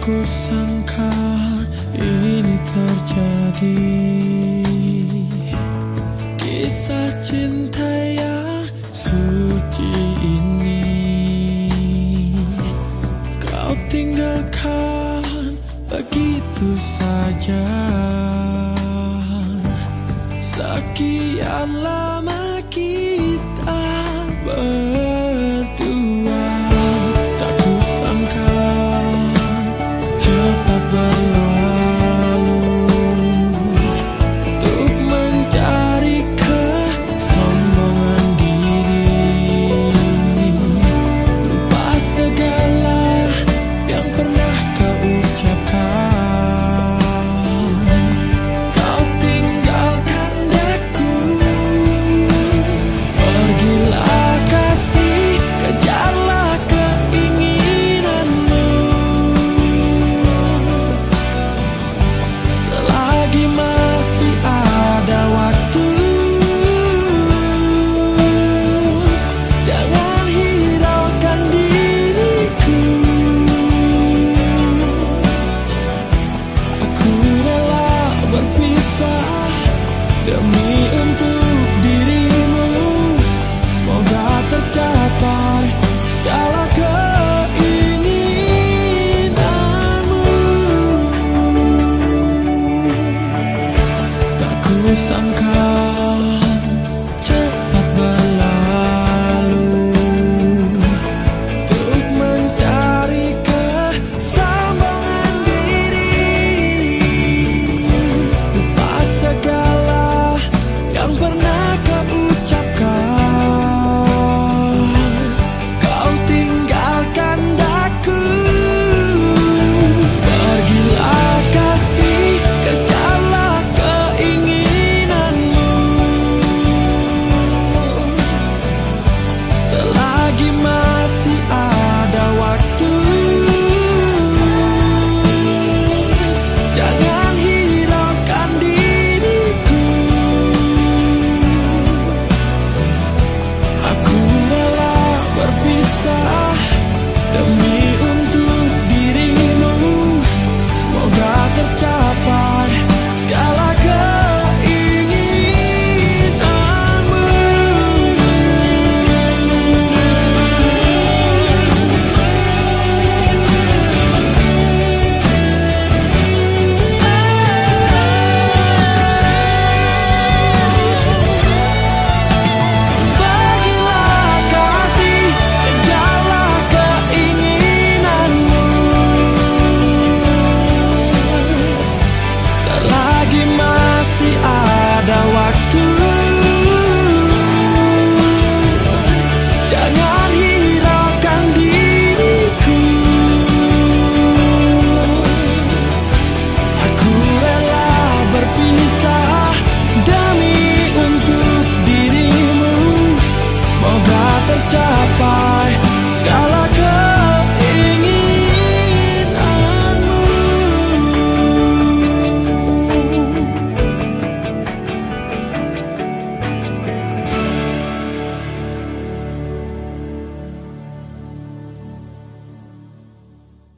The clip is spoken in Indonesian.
ku sangka ini terjadi. Kisah cinta yang suci ini. Kau tinggalkan begitu saja. Sekianlah The